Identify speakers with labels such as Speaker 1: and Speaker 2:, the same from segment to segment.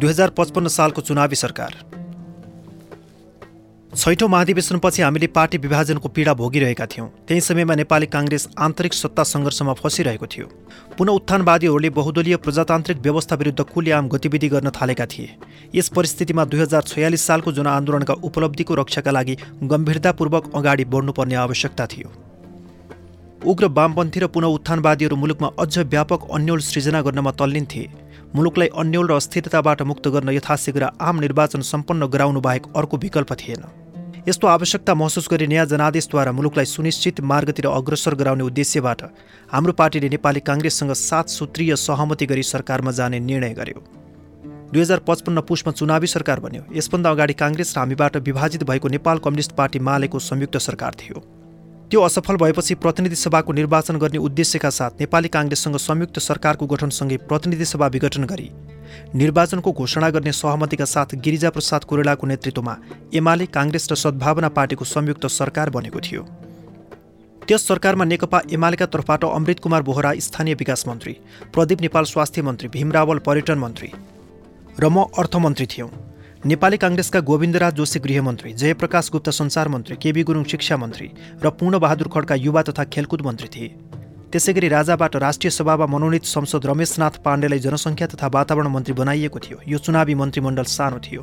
Speaker 1: दुई हजार पचपन्न सालको चुनावी सरकार। छैठौँ महाधिवेशनपछि हामीले पार्टी विभाजनको पीडा भोगिरहेका थियौँ। त्यही समयमा नेपाली काङ्ग्रेस आन्तरिक सत्ता सङ्घर्षमा फसिरहेको थियो। पुनः उत्थानवादीहरूले बहुदलीय प्रजातान्त्रिक व्यवस्था विरुद्ध कुल्याम गतिविधि गर्न थालेका थिए। यस परिस्थितिमा दुई हजार छयालिस सालको जनआन्दोलनका उपलब्धिको रक्षाका लागि गम्भीरतापूर्वक अगाडि बढ्नुपर्ने आवश्यकता थियो। उग्र वामपन्थी र पुनः उत्थानवादीहरू मुलुकमा अझ व्यापक अन्यल सृजना गर्नमा तल्लिन्थे मुलुकलाई अन्यल र अस्थिरताबाट मुक्त गर्न यथाशीघ्र आम निर्वाचन सम्पन्न गराउनु बाहेक अर्को विकल्प थिएन। यस्तो आवश्यकता महसुस गरी नयाँ जनादेशद्वारा मुलुकलाई सुनिश्चित मार्गतिर अग्रसर गराउने उद्देश्यबाट हाम्रो पार्टीले नेपाली काङ्ग्रेससँग सात सूत्रीय सहमति गरी सरकारमा जाने निर्णय गर्यो। दुई हजार पचपन्न पुसमा चुनावी सरकार बन्यो। यसभन्दा अगाडि काङ्ग्रेस र हामीबाट विभाजित भएको नेपाल कम्युनिस्ट पार्टी मालेको संयुक्त सरकार थियो। त्यो असफल भएपछि प्रतिनिधि सभाको निर्वाचन गर्ने उद्देश्यका साथ नेपाली काङ्ग्रेससँग संयुक्त सरकारको गठनसँगै प्रतिनिधि सभा विघटन गरी निर्वाचनको घोषणा गर्ने सहमतिका साथ गिरिजाप्रसाद कोरेलाको नेतृत्वमा एमाले काङ्ग्रेस र सद्भावना पार्टीको संयुक्त सरकार बनेको थियो। त्यस सरकारमा नेकपा एमालेका तर्फबाट अमृत कुमार बोहरा स्थानीय विकास मन्त्री प्रदीप नेपाल स्वास्थ्य मन्त्री भीम रावल पर्यटन मन्त्री र म अर्थमन्त्री थियौँ। नेपाली काङ्ग्रेसका गोविन्दराज जोशी गृहमन्त्री जयप्रकाश गुप्त सञ्चार मन्त्री केबी गुरुङ शिक्षा मन्त्री र पूर्णबहादुर खड्का युवा तथा खेलकुद मन्त्री थिए। त्यसै गरी राजाबाट राष्ट्रिय सभामा मनोनित संसद रमेशनाथ पाण्डेलाई जनसङ्ख्या तथा वातावरण मन्त्री बनाइएको थियो। यो चुनावी मन्त्रीमण्डल सानो थियो।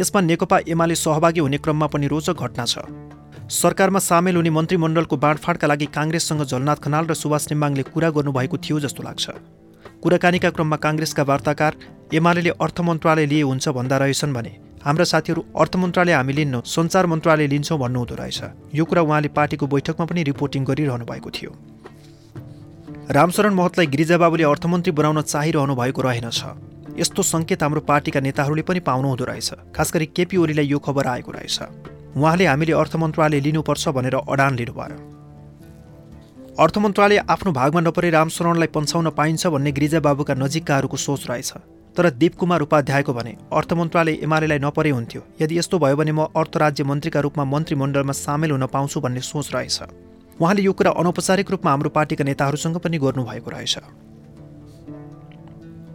Speaker 1: यसमा नेकपा एमाले सहभागी हुने क्रममा पनि रोचक घटना छ। सरकारमा सामेल हुने मन्त्रीमण्डलको बाँडफाँडका लागि काङ्ग्रेससँग झलनाथ खनाल र सुभाष निम्बाङले कुरा गर्नुभएको थियो जस्तो लाग्छ। कुराकानीका क्रममा काङ्ग्रेसका वार्ताकार एमाले अर्थ मन्त्रालय लिए हुन्छ भन्दा रहेछन् भने हाम्रा साथीहरू अर्थ मन्त्रालय हामी लिन्न सञ्चार मन्त्रालय लिन्छौँ भन्नुहुँदो रहेछ। यो कुरा उहाँले पार्टीको बैठकमा पनि रिपोर्टिङ गरिरहनु भएको थियो। रामशरण महतलाई गिरिजाबाबुले अर्थमन्त्री बनाउन चाहिरहनु भएको रहेनछ यस्तो सङ्केत हाम्रो पार्टीका नेताहरूले पनि पाउनुहुँदो रहेछ। खास गरी केपी ओलीलाई यो खबर आएको रहेछ। उहाँले हामीले अर्थ मन्त्रालय लिनुपर्छ भनेर अडान लिनुभयो। अर्थ मन्त्रालय आफ्नो भागमा नपरे रामशरणलाई पन्छाउन पाइन्छ भन्ने गिरिजाबाबुका नजिककाहरूको सोच रहेछ। तर दिपकुमार उपाध्यायको भने अर्थ मन्त्रालय एमालेलाई नपरे हुन्थ्यो। यदि यस्तो भयो भने म अर्थ राज्य मन्त्रीका रूपमा मन्त्रीमण्डलमा सामेल हुन पाउँछु भन्ने सोच रहेछ। उहाँले यो कुरा अनौपचारिक रूपमा हाम्रो पार्टीका नेताहरूसँग पनि गर्नुभएको रहेछ।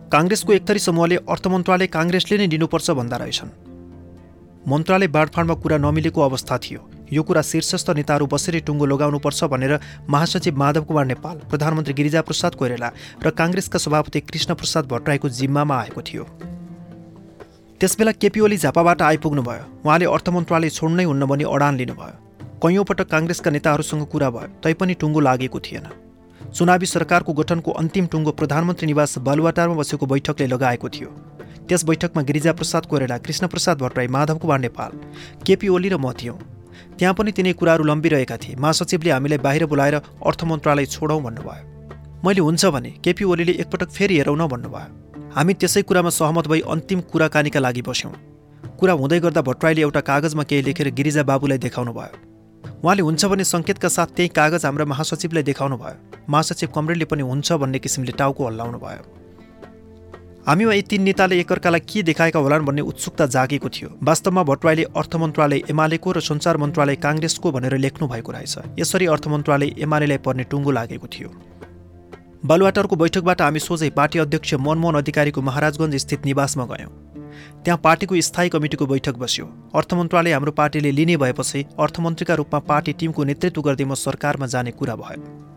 Speaker 1: काङ्ग्रेसको एकथरी समूहले अर्थ मन्त्रालय काङ्ग्रेसले नै लिनुपर्छ भन्दा रहेछन्। मन्त्रालय बाँडफाँडमा कुरा नमिलेको अवस्था थियो। यो कुरा शीर्षस्थ नेताहरू बसेरै टुङ्गो लगाउनुपर्छ भनेर महासचिव माधव कुमार नेपाल प्रधानमन्त्री गिरिजाप्रसाद कोइरेला र काङ्ग्रेसका सभापति कृष्णप्रसाद भट्टराईको जिम्मामा आएको थियो। त्यसबेला केपी ओली झापाबाट आइपुग्नुभयो। उहाँले अर्थ मन्त्रालय छोड्नै हुन्न भनी अडान लिनुभयो। कैयौँ पटक काङ्ग्रेसका नेताहरूसँग कुरा भयो तैपनि टुङ्गो लागेको थिएन। चुनावी सरकारको गठनको अन्तिम टुङ्गो प्रधानमन्त्री निवास बालुवाटारमा बसेको बैठकले लगाएको थियो। त्यस बैठकमा गिरिजाप्रसाद कोइराला कृष्णप्रसाद भट्टराई माधव कुमार नेपाल केपी ओली र म थियौँ। त्यहाँ पनि तिनै कुराहरू लम्बिरहेका थिए। महासचिवले हामीलाई बाहिर बोलाएर अर्थ मन्त्रालय छोडौँ भन्नुभयो। मैले हुन्छ भने केपी ओलीले एकपटक फेरि हेरौँ न भन्नुभयो। हामी त्यसै कुरामा सहमत भई अन्तिम कुराकानीका लागि बस्यौँ। कुरा हुँदै गर्दा भट्टराईले एउटा कागजमा केही लेखेर गिरिजा बाबुलाई देखाउनु भयो उहाँले हुन्छ भने सङ्केतका साथ त्यही कागज हाम्रा महासचिवलाई देखाउनु भयो महासचिव कमरेडले पनि हुन्छ भन्ने किसिमले टाउको हल्लाउनु भयो हामीमा यी तिन नेताले एकअर्कालाई के देखाएका होलान् भन्ने उत्सुकता जागेको थियो। वास्तवमा भट्टराईले अर्थ मन्त्रालय एमालेको र सञ्चार मन्त्रालय काङ्ग्रेसको भनेर लेख्नु भएको रहेछ। यसरी अर्थ मन्त्रालय एमालेलाई पर्ने टुङ्गो लागेको थियो। बालुवाटरको बैठकबाट हामी सोझै पार्टी अध्यक्ष मनमोहन अधिकारीको महाराजगञ्ज स्थित निवासमा गयौँ। त्यहाँ पार्टीको स्थायी कमिटीको बैठक बस्यो। अर्थ मन्त्रालय हाम्रो पार्टीले लिने भएपछि अर्थमन्त्रीका रूपमा पार्टी टिमको नेतृत्व गर्दै म सरकारमा जाने कुरा भयो।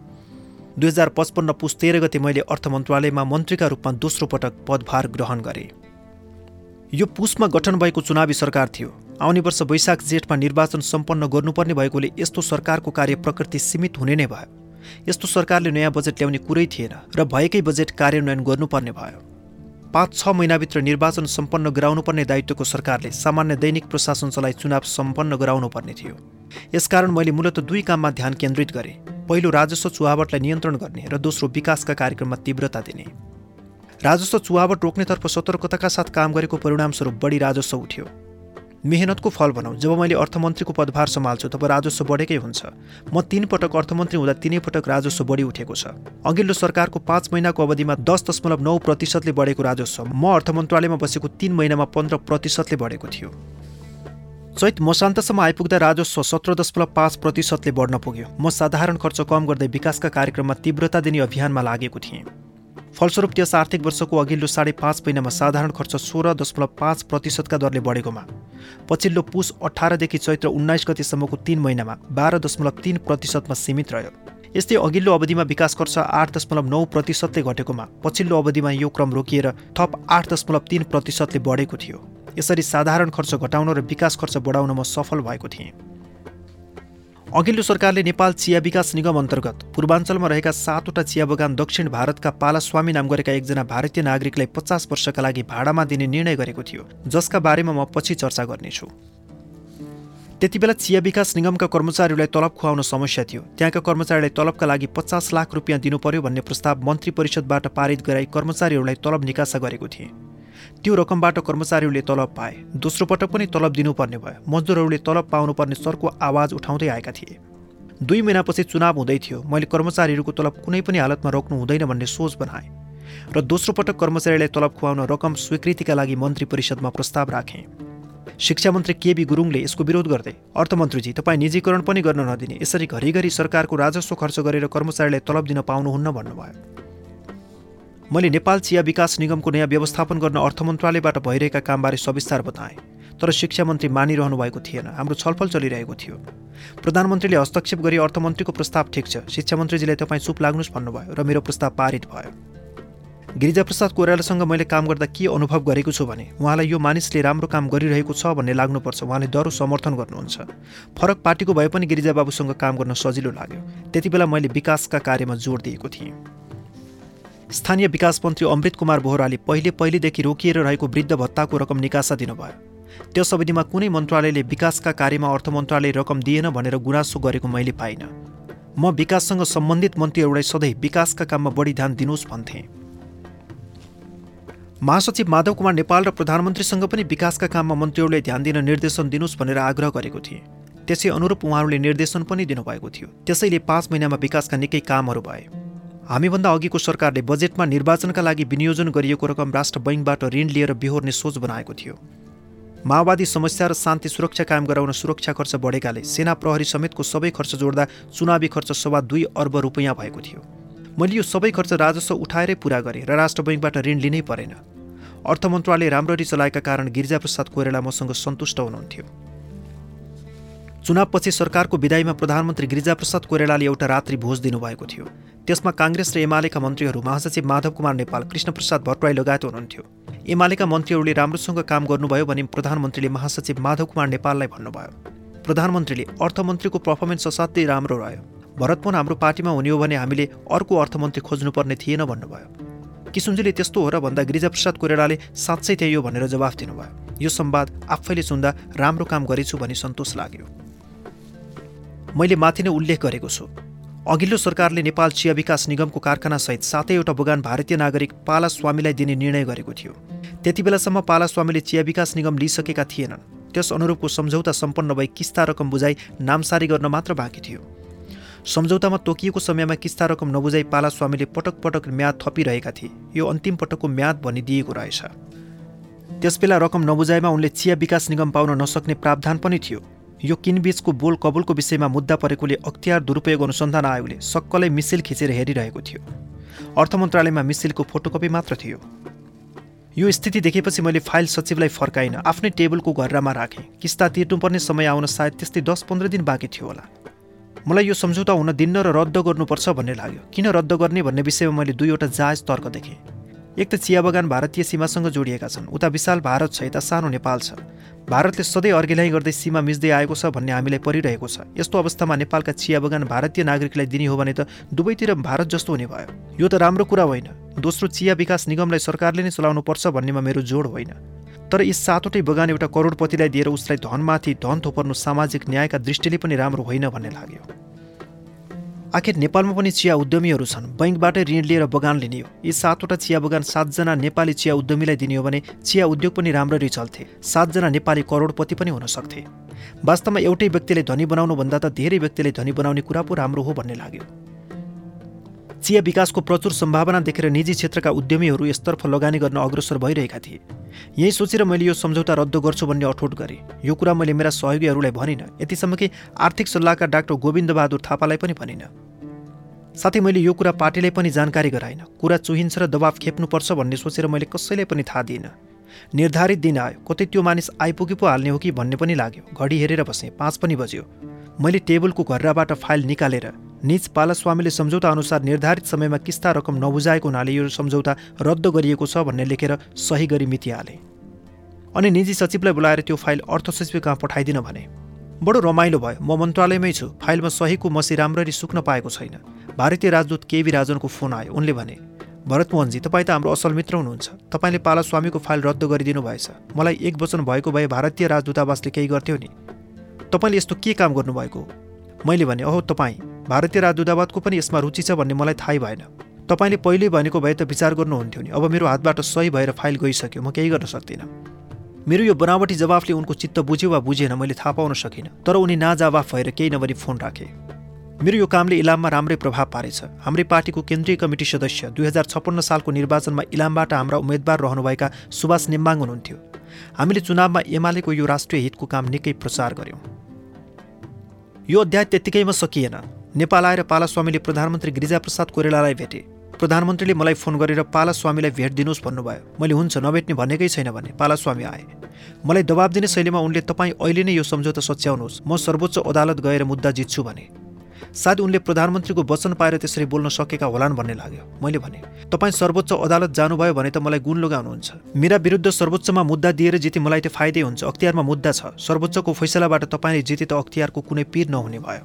Speaker 1: दुई हजार पचपन्न पुस तेह्र गते मैले अर्थ मन्त्रालयमा मन्त्रीका रूपमा दोस्रो पटक पदभार ग्रहण गरेँ। यो पुसमा गठन भएको चुनावी सरकार थियो। आउने वर्ष वैशाख जेठमा निर्वाचन सम्पन्न गर्नुपर्ने भएकोले यस्तो सरकारको कार्य प्रकृति सीमित हुने नै भयो। यस्तो सरकारले नयाँ बजेट ल्याउने कुरै थिएन र भएकै बजेट कार्यान्वयन गर्नुपर्ने भयो। पाँच छ महिनाभित्र निर्वाचन सम्पन्न गराउनुपर्ने दायित्वको सरकारले सामान्य दैनिक प्रशासन चलाई चुनाव सम्पन्न गराउनुपर्ने थियो। यसकारण मैले मूलत दुई काममा ध्यान केन्द्रित गरेँ। पहिलो राजस्व चुहावटलाई नियन्त्रण गर्ने र दोस्रो विकासका कार्यक्रममा तीव्रता दिने। राजस्व चुहावट रोक्नेतर्फ सतर्कताका साथ काम गरेको परिणामस्वरूप बढी राजस्व उठ्यो। मेहनतको फल भनौँ जब मैले अर्थमन्त्रीको पदभार सम्हाल्छु तब राजस्व बढेकै हुन्छ। म तीन पटक अर्थमन्त्री हुँदा तिनै पटक राजस्व बढी उठेको छ। अघिल्लो सरकारको पाँच महिनाको अवधिमा दस दशमलव नौ प्रतिशतले बढेको राजस्व। म अर्थ मन्त्रालयमा बसेको तिन महिनामा पन्ध्र प्रतिशतले बढेको थियो। चैत मसान्तसम्म आइपुग्दा राजस्व सत्र दशमलव पाँच प्रतिशतले बढ्न पुग्यो। म साधारण खर्च कम गर्दै विकासका कार्यक्रममा तीव्रता दिने अभियानमा लागेको थिएँ। फलस्वरूप त्यस आर्थिक वर्षको अघिल्लो साढे पाँच महिनामा साधारण खर्च सोह्र दशमलव पाँच प्रतिशतका दरले बढेकोमा पछिल्लो पुस अठारदेखि चैत्र उन्नाइस गतिसम्मको तिन महिनामा बाह्र दशमलव तिन प्रतिशतमा सीमित रह्यो। यस्तै अघिल्लो अवधिमा विकास खर्च आठ दशमलव नौ प्रतिशतले घटेकोमा पछिल्लो अवधिमा यो क्रम रोकिएर थप आठ दशमलव तिन प्रतिशतले बढेको थियो। यसरी साधारण खर्च घटाउन र विकास खर्च बढाउन म सफल भएको थिएँ। अघिल्लो सरकारले नेपाल चिया विकास निगम अन्तर्गत पूर्वाञ्चलमा रहेका सातवटा चिया बगान दक्षिण भारतका पालास्वामी नाम गरेका एकजना भारतीय नागरिकलाई पचास वर्षका लागि भाडामा दिने निर्णय गरेको थियो जसका बारेमा म पछि चर्चा गर्नेछु। त्यति बेला चिया विकास निगमका कर्मचारीहरूलाई तलब खुवाउन समस्या थियो। त्यहाँका कर्मचारीलाई तलबका लागि पचास लाख रुपियाँ दिनु पर्यो भन्ने प्रस्ताव मन्त्री परिषदबाट पारित गराई कर्मचारीहरूलाई तलब निकासा गरेको थिए। त्यो रकमबाट कर्मचारीहरूले तलब पाए। दोस्रो पटक पनि तलब दिनुपर्ने भयो। मजदुरहरूले तलब पाउनुपर्ने सरको आवाज उठाउँदै आएका थिए। दुई महिनापछि चुनाव हुँदै थियो। मैले कर्मचारीहरूको तलब कुनै पनि हालतमा रोक्नु हुँदैन भन्ने सोच बनाएँ र दोस्रो पटक कर्मचारीलाई तलब खुवाउन रकम स्वीकृतिका लागि मन्त्री परिषदमा प्रस्ताव राखेँ। शिक्षा मन्त्री केबी गुरुङले यसको विरोध गर्दै अर्थमन्त्रीजी तपाईँ निजीकरण पनि गर्न नदिने। यसरी घरिघरि सरकारको राजस्व खर्च गरेर कर्मचारीलाई तलब दिन पाउनुहुन्न भन्नुभयो। मैले नेपाल चिया विकास निगमको नयाँ व्यवस्थापन गर्न अर्थ मन्त्रालयबाट भइरहेका कामबारे सविस्तार बताएँ तर शिक्षा मन्त्री मानिरहनु भएको थिएन। हाम्रो छलफल चलिरहेको थियो। प्रधानमन्त्रीले हस्तक्षेप गरी अर्थमन्त्रीको प्रस्ताव ठिक छ। शिक्षा मन्त्रीजीलाई तपाईँ चुप लाग्नुहोस् भन्नुभयो र मेरो प्रस्ताव पारित भयो। गिरिजाप्रसाद कोइरालासँग मैले काम गर्दा के अनुभव गरेको छु भने उहाँलाई यो मानिसले राम्रो काम गरिरहेको छ भन्ने लाग्नुपर्छ। उहाँले दरो समर्थन गर्नुहुन्छ। फरक पार्टीको भए पनि गिरिजाबाबुसँग काम गर्न सजिलो लाग्यो। त्यति मैले विकासका कार्यमा जोड दिएको थिएँ। स्थानीय विकास मन्त्री अमृत कुमार बोहराले पहिले पहिलेदेखि रोकिएर रहेको वृद्ध भत्ताको रकम निकासा दिनुभयो। त्यस अवधिमा कुनै मन्त्रालयले विकासका कार्यमा अर्थ मन्त्रालय रकम दिएन भनेर गुनासो गरेको मैले पाइनँ। म विकाससँग सम्बन्धित मन्त्रीहरूलाई सधैँ विकासका काममा बढी ध्यान दिनुहोस् भन्थेँ। महासचिव माधव कुमार नेपाल र प्रधानमन्त्रीसँग पनि विकासका काममा मन्त्रीहरूले ध्यान दिन निर्देशन दिनुहोस् भनेर आग्रह गरेको थिएँ। त्यसै अनुरूप उहाँहरूले निर्देशन पनि दिनुभएको थियो। त्यसैले पाँच महिनामा विकासका निकै कामहरू भए। हामीभन्दा अघिको सरकारले बजेटमा निर्वाचनका लागि विनियोजन गरिएको रकम राष्ट्र बैङ्कबाट ऋण लिएर बिहोर्ने सोच बनाएको थियो। माओवादी समस्या र शान्ति सुरक्षा कायम गराउन सुरक्षा खर्च बढेकाले सेना प्रहरी समेतको सबै खर्च जोड्दा चुनावी खर्च सवा दुई अर्ब रुपियाँ भएको थियो। मैले यो सबै खर्च राजस्व उठाएरै पुरा गरेँ र राष्ट्र बैङ्कबाट ऋण लिनै परेन। अर्थ मन्त्रालय राम्ररी चलाएका कारण गिरिजाप्रसाद कोइराला मसँग सन्तुष्ट हुनुहुन्थ्यो। चुनावपछि सरकारको विदाईमा प्रधानमन्त्री गिरिजाप्रसाद कोइरालाले एउटा रात्रि भोज दिनुभएको थियो। त्यसमा काङ्ग्रेस र एमालेका मन्त्रीहरू महासचिव माधव कुमार नेपाल कृष्णप्रसाद भट्टराई लगायत हुनुहुन्थ्यो। एमालेका मन्त्रीहरूले राम्रोसँग काम गर्नुभयो भने प्रधानमन्त्रीले महासचिव माधव कुमार नेपाललाई भन्नुभयो। प्रधानमन्त्रीले अर्थमन्त्रीको पर्फर्मेन्स असाध्यै राम्रो रह्यो। भरतपुर हाम्रो पार्टीमा हुने हो भने हामीले अर्को अर्थमन्त्री खोज्नुपर्ने थिएन भन्नुभयो। किसुनजीले त्यस्तो हो र भन्दा गिरिजाप्रसाद कोइरालाले साँच्चै थियो भनेर जवाफ दिनुभयो। यो संवाद आफैले सुन्दा राम्रो काम गरेछु भनी सन्तोष लाग्यो। मैले माथि नै उल्लेख गरेको छु। अघिल्लो सरकारले नेपाल चिया विकास निगमको कारखानासहित सातैवटा बगान भारतीय नागरिक पाला स्वामीलाई दिने निर्णय गरेको थियो। त्यति बेलासम्म पाला स्वामीले चिया विकास निगम लिइसकेका थिएनन्। त्यस अनुरूपको सम्झौता सम्पन्न भई किस्ता रकम बुझाइ नामसारी गर्न मात्र बाँकी थियो। सम्झौतामा तोकिएको समयमा किस्ता रकम नबुझाइ पाला स्वामीले पटक पटक म्याद थपिरहेका थिए। यो अन्तिम पटकको म्याद भनिदिएको रहेछ। त्यसबेला रकम नबुझाएमा उनले चिया विकास निगम पाउन नसक्ने प्रावधान पनि थियो। यो किनबीचको बोल कबुलको विषयमा मुद्दा परेकोले अख्तियार दुरुपयोग अनुसन्धान आयोगले सक्कलै मिसिल खिचेर हेरिरहेको थियो। अर्थ मन्त्रालयमा मिसिलको फोटोकपी मात्र थियो। यो स्थिति देखेपछि मैले फाइल सचिवलाई फर्काइन आफ्नै टेबलको घरमा राखेँ। किस्ता तिर्नुपर्ने समय आउन सायद त्यस्तै दस पन्ध्र दिन बाँकी थियो होला। मलाई यो सम्झौता हुन दिन्न र रद्द गर्नुपर्छ भन्ने लाग्यो। किन रद्द गर्ने भन्ने विषयमा मैले दुईवटा जायज तर्क देखेँ। एक त चिया बगान भारतीय सीमासँग जोडिएका छन्। उता विशाल भारत छ यता सानो नेपाल छ। भारतले सधैँ अर्घिलाइ गर्दै सीमा मिच्दै आएको छ भन्ने हामीलाई परिरहेको छ। यस्तो अवस्थामा नेपालका चिया बगान भारतीय नागरिकलाई दिने हो भने त दुवैतिर भारत जस्तो हुने भयो। यो त राम्रो कुरा होइन। दोस्रो चिया विकास निगमलाई सरकारले नै चलाउनु पर्छ भन्नेमा मेरो जोड होइन। तर यी सातवटै बगान एउटा करोडपतिलाई दिएर उसलाई धनमाथि धन थोपर्नु सामाजिक न्यायका दृष्टिले पनि राम्रो होइन भन्ने लाग्यो। आखिर नेपालमा पनि चिया उद्यमीहरू छन्। बैङ्कबाटै ऋण लिएर बगान लिने हो। यी सातवटा चिया बगान सातजना नेपाली चिया उद्यमीलाई दिने हो भने चिया उद्योग पनि राम्ररी चल्थे। सातजना नेपाली करोडपति पनि हुन सक्थे। वास्तवमा एउटै व्यक्तिले धनी बनाउनुभन्दा त धेरै व्यक्तिले धनी बनाउने कुरा पो राम्रो हो भन्ने लाग्यो। चिया विकासको प्रचुर सम्भावना देखेर निजी क्षेत्रका उद्यमीहरू यसतर्फ लगानी गर्न अग्रसर भइरहेका थिए। यही सोचेर मैले यो सम्झौता रद्द गर्छु भन्ने अठोट गरेँ। यो कुरा मैले मेरा सहयोगीहरूलाई भनिनँ। यतिसम्म कि आर्थिक सल्लाहकार डाक्टर गोविन्द बहादुर थापालाई पनि भनिनँ। साथै मैले यो कुरा पार्टीलाई पनि जानकारी गराइनँ। कुरा चुहिन्छ र दबाब खेप्नुपर्छ भन्ने सोचेर मैले कसैलाई पनि थाहा दिइनँ। निर्धारित दिन आयो। कतै त्यो मानिस आइपुगी पो हाल्ने हो कि भन्ने पनि लाग्यो। घडी हेरेर बसेँ। पाँच पनि बज्यो। मैले टेबलको घर्राबाट फाइल निकालेर निज पालास्वामीले सम्झौता अनुसार निर्धारित समयमा किस्ता रकम नबुझाएको हुनाले यो सम्झौता रद्द गरिएको छ भन्ने लेखेर सही गरी मितिहाले। अनि निजी सचिवलाई बोलाएर त्यो फाइल अर्थ सचिव कहाँ पठाइदिन भने। बडो रमाइलो भयो। म मन्त्रालयमै छु। फाइलमा सहीको मसी राम्ररी सुक्न पाएको छैन। भारतीय राजदूत केवी राजनको फोन आयो। उनले भने भरतमोहनजी तपाईँ त हाम्रो असल मित्र हुनुहुन्छ। तपाईँले पालास्वामीको फाइल रद्द गरिदिनु भएछ। मलाई एक वचन भएको भए भारतीय राजदूतावासले केही गर्थ्यो नि। तपाईँले यस्तो के काम गर्नुभएको? मैले भने अहो तपाईँ भारतीय राजदूतावादको पनि यसमा रुचि छ भन्ने मलाई थाहै भएन। तपाईँले पहिल्यै भनेको भए त विचार गर्नुहुन्थ्यो नि। अब मेरो हातबाट सही भएर फाइल गइसक्यो। म केही गर्न सक्दिनँ। मेरो यो बनावटी जवाफले उनको चित्त बुझ्यो वा बुझेन मैले थाहा पाउन सकिनँ। तर उनी नाजवाफ भएर केही नभनी फोन राखे। मेरो यो कामले इलाममा राम्रै प्रभाव पारेछ। हाम्रै पार्टीको केन्द्रीय कमिटी सदस्य दुई हजार छप्पन्न सालको निर्वाचनमा इलामबाट हाम्रा उम्मेद्वार रहनुभएका सुभाष नेम्बाङ हुनुहुन्थ्यो। हामीले चुनावमा एमालेको यो राष्ट्रिय हितको काम निकै प्रचार गऱ्यौँ। यो अध्याय त्यत्तिकैमा सकिएन। नेपाल आएर पालास्वामीले प्रधानमन्त्री गिरिजाप्रसाद कोइरालालाई भेटे। प्रधानमन्त्रीले मलाई फोन गरेर पालास्वामीलाई भेट दिनुहोस् भन्नुभयो। मैले हुन्छ नभेट्ने भनेकै छैन भने पालास्वामी आए। मलाई दबाब दिने शैलीमा उनले तपाईँ अहिले नै यो सम्झौता सच्याउनुहोस्। म सर्वोच्च अदालत गएर मुद्दा जित्छु भने। सायद उनले प्रधानमन्त्रीको वचन पाएर त्यसरी बोल्न सकेका होलान् भन्ने लाग्यो। मैले भने तपाईँ सर्वोच्च अदालत जानुभयो भने त मलाई गुण लगाउनुहुन्छ। मेरा विरुद्ध सर्वोच्चमा मुद्दा दिएर जिते मलाई त फाइदै हुन्छ। अख्तियारमा मुद्दा छ। सर्वोच्चको फैसलाबाट तपाईँले जिते त अख्तियारको कुनै पिर नहुने भयो।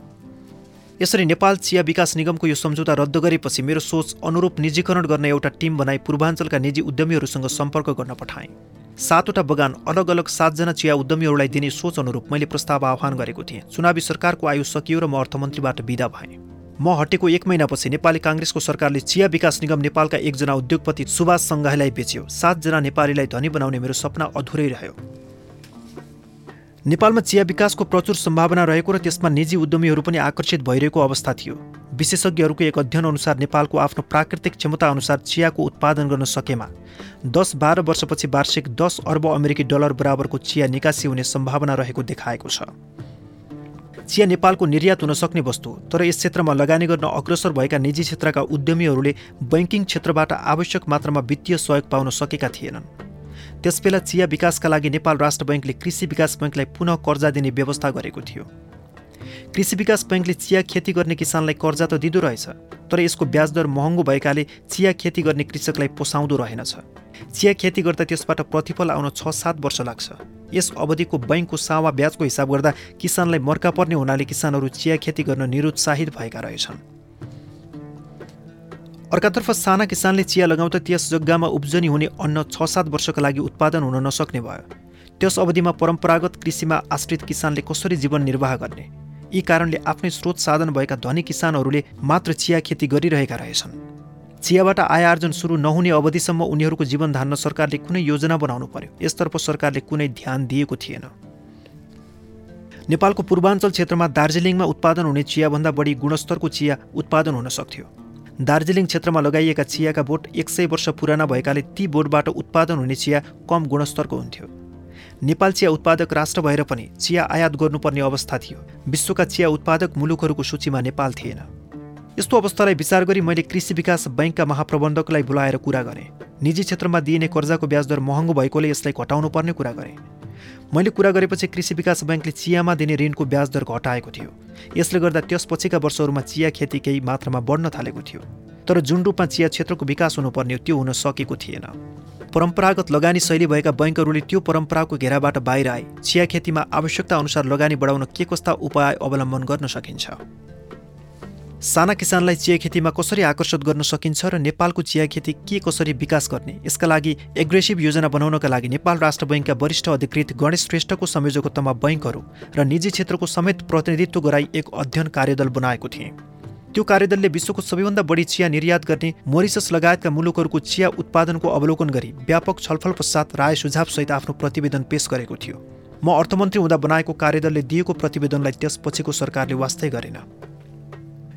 Speaker 1: यसरी नेपाल चिया विकास निगमको यो सम्झौता रद्द गरेपछि मेरो सोच अनुरूप निजीकरण गर्न एउटा टिम बनाई पूर्वाञ्चलका निजी उद्यमीहरूसँग सम्पर्क गर्न पठाएँ। सातवटा बगान अलग अलग सातजना चिया उद्यमीहरूलाई दिने सोच अनुरूप मैले प्रस्ताव आह्वान गरेको थिएँ। चुनावी सरकारको आयु सकियो र म अर्थमन्त्रीबाट विदा भएँ। म हटेको एक महिनापछि नेपाली काङ्ग्रेसको सरकारले चिया विकास निगम नेपालका एकजना उद्योगपति सुभाष सङ्घाईलाई बेच्यो। सातजना नेपालीलाई धनी बनाउने मेरो सपना अधुरै रह्यो। नेपालमा चिया विकासको प्रचुर सम्भावना रहेको र त्यसमा निजी उद्यमीहरू पनि आकर्षित भइरहेको अवस्था थियो। विशेषज्ञहरूको एक अध्ययन अनुसार नेपालको आफ्नो प्राकृतिक क्षमता अनुसार चियाको उत्पादन गर्न सकेमा। दस बाह्र वर्षपछि वार्षिक दस अर्ब अमेरिकी डलर बराबरको चिया निकासी हुने सम्भावना रहेको देखाएको छ। चिया नेपालको निर्यात हुन सक्ने वस्तु तर यस क्षेत्रमा लगानी गर्न अग्रसर भएका निजी क्षेत्रका उद्यमीहरूले बैङ्किङ क्षेत्रबाट आवश्यक मात्रामा वित्तीय सहयोग पाउन सकेका थिएनन्। त्यसबेला चिया विकासका लागि नेपाल राष्ट्र बैङ्कले कृषि विकास बैङ्कलाई पुनः कर्जा दिने व्यवस्था गरेको थियो। कृषि विकास बैङ्कले चिया खेती गर्ने किसानलाई कर्जा त दिँदो रहेछ तर यसको ब्याज दर महँगो भएकाले चिया खेती गर्ने कृषकलाई पोसाउँदो रहेनछ। चिया खेती गर्दा त्यसबाट प्रतिफल आउन छ सात वर्ष लाग्छ। यस अवधिको बैङ्कको सावा ब्याजको हिसाब गर्दा किसानलाई मर्का पर्ने हुनाले किसानहरू चिया खेती गर्न निरुत्साहित भएका रहेछन्। अर्कातर्फ साना किसानले चिया लगाउँदा त्यस जग्गामा उब्जनी हुने अन्न छ सात वर्षका लागि उत्पादन हुन नसक्ने भयो। त्यस अवधिमा परम्परागत कृषिमा आश्रित किसानले कसरी जीवन निर्वाह गर्ने? यी कारणले आफ्नै स्रोत साधन भएका धनी किसानहरूले मात्र चिया खेती गरिरहेका रहेछन्। चियाबाट आय आर्जन सुरु नहुने अवधिसम्म उनीहरूको जीवन धान्न सरकारले कुनै योजना बनाउनु पर्यो। यसतर्फ सरकारले कुनै ध्यान दिएको थिएन। नेपालको पूर्वाञ्चल क्षेत्रमा दार्जिलिङमा उत्पादन हुने चियाभन्दा बढी गुणस्तरको चिया उत्पादन हुन सक्थ्यो। दार्जिलिङ क्षेत्रमा लगाइएका चियाका बोट एक सय वर्ष पुराना भएकाले ती बोटबाट उत्पादन हुने चिया कम गुणस्तरको हुन्थ्यो। नेपाल चिया उत्पादक राष्ट्र भएर पनि चिया आयात गर्नुपर्ने अवस्था थियो। विश्वका चिया उत्पादक मुलुकहरूको सूचीमा नेपाल थिएन। यस्तो अवस्थालाई विचार गरी मैले कृषि विकास बैङ्कका महाप्रबन्धकलाई बोलाएर कुरा गरेँ। निजी क्षेत्रमा दिइने कर्जाको ब्याज दर महँगो भएकोले यसलाई घटाउनु पर्ने कुरा गरेँ। मैले कुरा गरेपछि कृषि विकास बैङ्कले चियामा दिने ऋणको ब्याज दर घटाएको थियो। यसले गर्दा त्यसपछिका वर्षहरूमा चिया खेती केही मात्रामा बढ्न थालेको थियो। तर जुन रूपमा चिया क्षेत्रको विकास हुनुपर्ने त्यो हुन सकेको थिएन। परम्परागत लगानी शैली भएका बैङ्कहरूले त्यो परम्पराको घेराबाट बाहिर आए। चिया खेतीमा आवश्यकता अनुसार लगानी बढाउन के कस्ता उपाय अवलम्बन गर्न सकिन्छ? साना किसानलाई चिया खेतीमा कसरी आकर्षित गर्न सकिन्छ र नेपालको चिया खेती के कसरी विकास गर्ने? यसका लागि एग्रेसिभ योजना बनाउनका लागि नेपाल राष्ट्र बैङ्कका वरिष्ठ अधिकृत गणेश श्रेष्ठको संयोजकत्वमा बैङ्कहरू र निजी क्षेत्रको समेत प्रतिनिधित्व गराई एक अध्ययन कार्यदल बनाएको थिए। त्यो कार्यदलले विश्वको सबैभन्दा बढी चिया निर्यात गर्ने मोरिसस लगायतका मुलुकहरूको चिया उत्पादनको अवलोकन गरी व्यापक छलफल पश्चात राय सुझावसहित आफ्नो प्रतिवेदन पेश गरेको थियो। म अर्थमन्त्री हुँदा बनाएको कार्यदलले दिएको प्रतिवेदनलाई त्यसपछिको सरकारले वास्तै गरेन।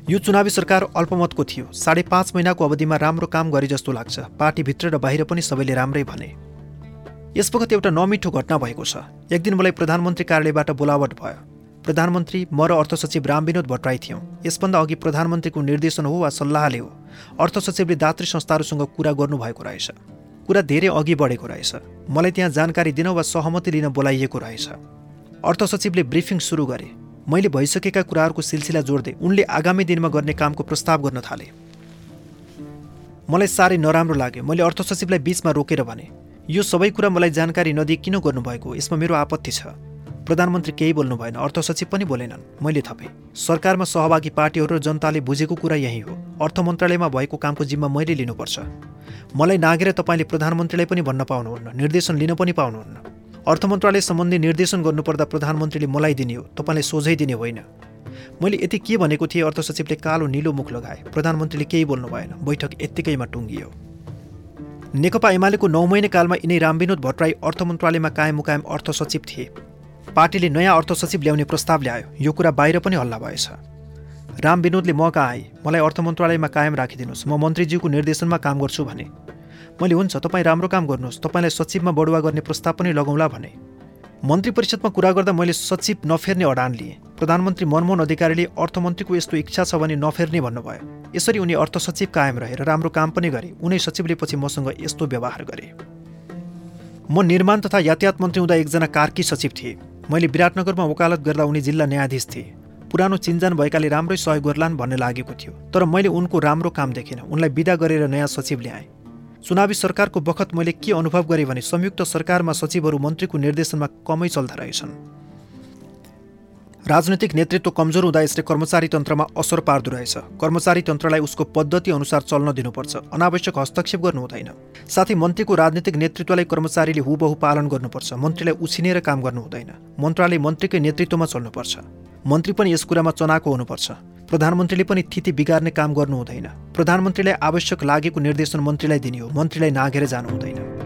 Speaker 1: यो चुनावी सरकार अल्पमतको थियो। साढे पाँच महिनाको अवधिमा राम्रो काम गरे जस्तो लाग्छ। पार्टीभित्र र बाहिर पनि सबैले राम्रै भने। यसवखत एउटा नमिठो घटना भएको छ। एक दिन मलाई प्रधानमन्त्री कार्यालयबाट बोलावट भयो। प्रधानमन्त्री म र अर्थ सचिव रामविनोद भट्टराई थियौँ। यसभन्दा अघि प्रधानमन्त्रीको निर्देशन हो वा सल्लाहले हो अर्थ सचिवले दात्री संस्थाहरूसँग कुरा गर्नुभएको रहेछ। कुरा धेरै अघि बढेको रहेछ। मलाई त्यहाँ जानकारी दिन वा सहमति लिन बोलाइएको रहेछ। अर्थ सचिवले ब्रिफिङ सुरु गरे। मैले भइसकेका कुराहरूको सिलसिला जोड्दै उनले आगामी दिनमा गर्ने कामको प्रस्ताव गर्न थाले। मलाई साह्रै नराम्रो लाग्यो। मैले अर्थ सचिवलाई बिचमा रोकेर भने यो सबै कुरा मलाई जानकारी नदिए किन गर्नुभएको यसमा मेरो आपत्ति छ। प्रधानमन्त्री केही बोल्नु भएन अर्थ सचिव पनि बोलेनन्। मैले थपेँ। सरकारमा सहभागी पार्टीहरू र जनताले बुझेको कुरा यही हो। अर्थ मन्त्रालयमा भएको कामको जिम्मा मैले लिनुपर्छ। मलाई नागेर तपाईँले प्रधानमन्त्रीलाई पनि भन्न पाउनुहुन्न निर्देशन लिन पनि पाउनुहुन्न। अर्थ मन्त्रालय सम्बन्धी निर्देशन गर्नुपर्दा प्रधानमन्त्रीले मलाई दिने हो तपाईँलाई सोझै दिने होइन। मैले यति के भनेको थिएँ अर्थ सचिवले कालो निलो मुख लगाए। प्रधानमन्त्रीले केही बोल्नु भएन। बैठक यत्तिकैमा टुङ्गियो। नेकपा एमालेको नौ महिने कालमा यिनै रामविनोद भट्टराई अर्थ मन्त्रालयमा कायम मुकायम अर्थ सचिव थिए। पार्टीले नयाँ अर्थ सचिव ल्याउने प्रस्ताव ल्यायो। यो कुरा बाहिर पनि हल्ला भएछ। राम विनोदले म कहाँ आए। मलाई अर्थ मन्त्रालयमा कायम राखिदिनुहोस्। म मन्त्रीज्यूको निर्देशनमा काम गर्छु भने। मैले हुन्छ तपाईँ राम्रो काम गर्नुहोस्। तपाईँलाई सचिवमा बढुवा गर्ने प्रस्ताव पनि लगाउँला भने। मन्त्री परिषदमा कुरा गर्दा मैले सचिव नफेर्ने अडान लिएँ। प्रधानमन्त्री मनमोहन अधिकारीले अर्थमन्त्रीको यस्तो इच्छा छ भने नफेर्ने भन्नुभयो। यसरी उनी अर्थ सचिव कायम रहे र राम्रो काम पनि गरे। उनै सचिवले पछि मसँग यस्तो व्यवहार गरे। म निर्माण तथा यातायात मन्त्री हुँदा एकजना कार्की सचिव थिए। मैले विराटनगरमा वकालत गर्दा उनी जिल्ला न्यायाधीश थिए। पुरानो चिन्जान भएकाले राम्रै सहयोग गर्लान् भन्ने लागेको थियो तर मैले उनको राम्रो काम देखेन। उनलाई विदा गरेर नयाँ सचिव ल्याएँ। चुनावी सरकारको बखत मैले के अनुभव गरेँ भने संयुक्त सरकारमा सचिवहरू मन्त्रीको निर्देशनमा कमै चल्दा रहेछन्। राजनैतिक नेतृत्व कमजोर हुँदा यसले कर्मचारी तन्त्रमा असर पार्दो रहेछ। कर्मचारी तन्त्रलाई उसको पद्धति अनुसार चल्न दिनुपर्छ। अनावश्यक हस्तक्षेप गर्नु हुँदैन। साथै मन्त्रीको राजनीतिक नेतृत्वलाई कर्मचारीले हुबहु पालन गर्नुपर्छ। मन्त्रीलाई उछिनेर काम गर्नु हुँदैन। मन्त्रालय मन्त्रीकै नेतृत्वमा चल्नुपर्छ। मन्त्री पनि यस कुरामा चनाको हुनुपर्छ। प्रधानमन्त्रीले पनि थिति बिगार्ने काम गर्नु हुँदैन। प्रधानमन्त्रीलाई आवश्यक लागेको निर्देशन मन्त्रीलाई दिने हो। मन्त्रीलाई नागेर जानु हुँदैन।